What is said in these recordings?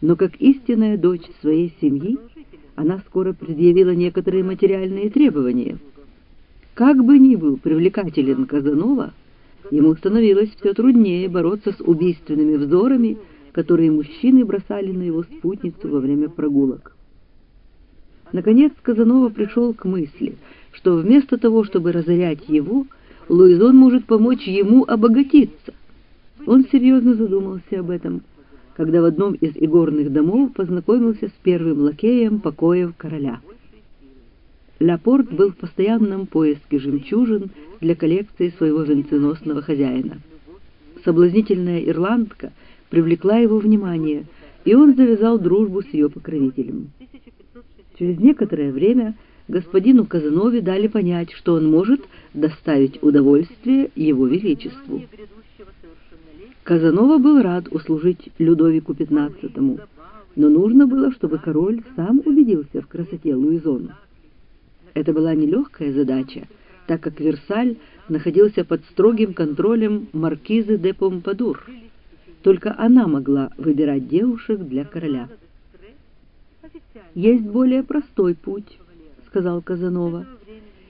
Но как истинная дочь своей семьи, она скоро предъявила некоторые материальные требования. Как бы ни был привлекателен Казанова, ему становилось все труднее бороться с убийственными взорами, которые мужчины бросали на его спутницу во время прогулок. Наконец Казанова пришел к мысли, что вместо того, чтобы разорять его, Луизон может помочь ему обогатиться. Он серьезно задумался об этом, когда в одном из игорных домов познакомился с первым лакеем покоев короля. Лапорт был в постоянном поиске жемчужин для коллекции своего венценосного хозяина. Соблазнительная ирландка привлекла его внимание, и он завязал дружбу с ее покровителем. Через некоторое время господину Казанове дали понять, что он может доставить удовольствие его величеству. Казанова был рад услужить Людовику XV, но нужно было, чтобы король сам убедился в красоте Луизона. Это была нелегкая задача, так как Версаль находился под строгим контролем маркизы де Помпадур. Только она могла выбирать девушек для короля. «Есть более простой путь», — сказал Казанова.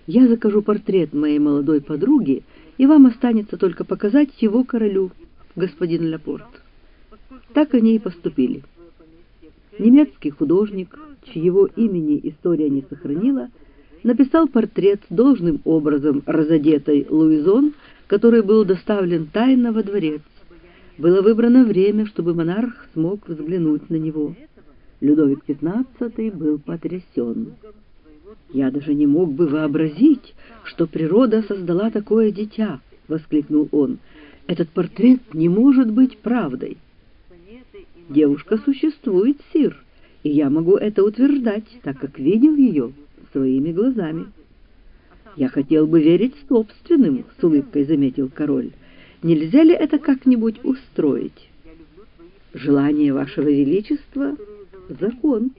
«Я закажу портрет моей молодой подруги, и вам останется только показать его королю, господин Лапорт». Так они и поступили. Немецкий художник, чьего имени история не сохранила, написал портрет должным образом разодетой Луизон, который был доставлен тайно во дворец. Было выбрано время, чтобы монарх смог взглянуть на него. Людовик XV был потрясен. «Я даже не мог бы вообразить, что природа создала такое дитя!» — воскликнул он. «Этот портрет не может быть правдой!» «Девушка существует, сир, и я могу это утверждать, так как видел ее своими глазами». «Я хотел бы верить собственным», — с улыбкой заметил король. «Нельзя ли это как-нибудь устроить?» «Желание вашего величества закон.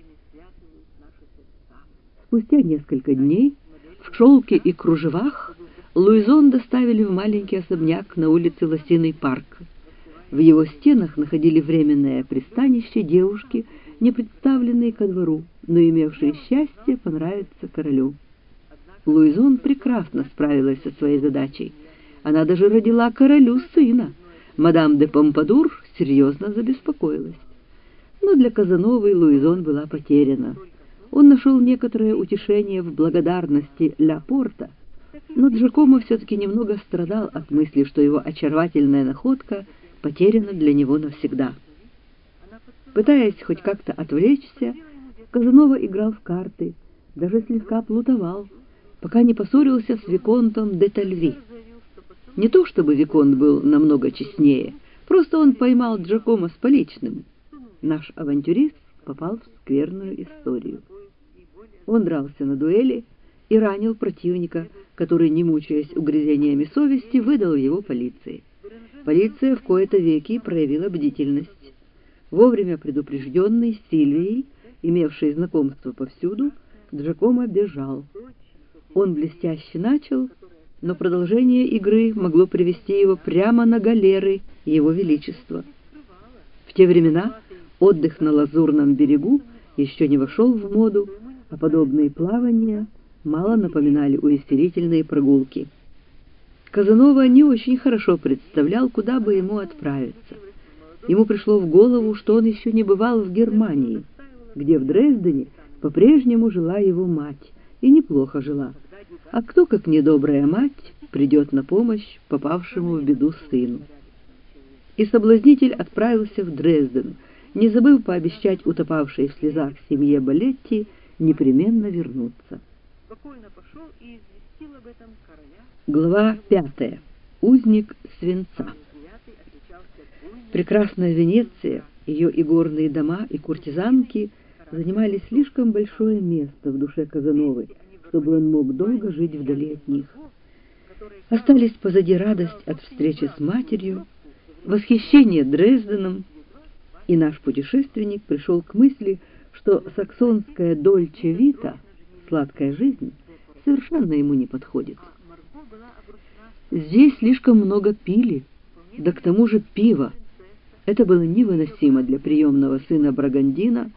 Спустя несколько дней в шелке и кружевах Луизон доставили в маленький особняк на улице Лосиный парк. В его стенах находили временное пристанище девушки, не представленные ко двору, но имевшие счастье понравиться королю. Луизон прекрасно справилась со своей задачей. Она даже родила королю сына. Мадам де Помпадур серьезно забеспокоилась. Но для Казановой Луизон была потеряна. Он нашел некоторое утешение в благодарности Ля Порта, но Джакомо все-таки немного страдал от мысли, что его очаровательная находка потеряна для него навсегда. Пытаясь хоть как-то отвлечься, Казанова играл в карты, даже слегка плутовал, пока не поссорился с Виконтом де Тальви. Не то чтобы Виконт был намного честнее, просто он поймал Джакомо с поличным — наш авантюрист попал в скверную историю. Он дрался на дуэли и ранил противника, который, не мучаясь угрызениями совести, выдал его полиции. Полиция в кои-то веки проявила бдительность. Вовремя предупрежденный Сильвией, имевший знакомство повсюду, Джакомо бежал. Он блестяще начал, но продолжение игры могло привести его прямо на галеры Его Величества. В те времена Отдых на лазурном берегу еще не вошел в моду, а подобные плавания мало напоминали увеселительные прогулки. Казанова не очень хорошо представлял, куда бы ему отправиться. Ему пришло в голову, что он еще не бывал в Германии, где в Дрездене по-прежнему жила его мать, и неплохо жила. А кто, как недобрая мать, придет на помощь попавшему в беду сыну? И соблазнитель отправился в Дрезден — не забыл пообещать утопавшей в слезах семье Балетти непременно вернуться. Глава пятая. Узник свинца. Прекрасная Венеция, ее игорные дома и куртизанки занимали слишком большое место в душе Казановы, чтобы он мог долго жить вдали от них. Остались позади радость от встречи с матерью, восхищение Дрезденом, и наш путешественник пришел к мысли, что саксонская дольче вита, сладкая жизнь, совершенно ему не подходит. Здесь слишком много пили, да к тому же пива. Это было невыносимо для приемного сына Брагандина,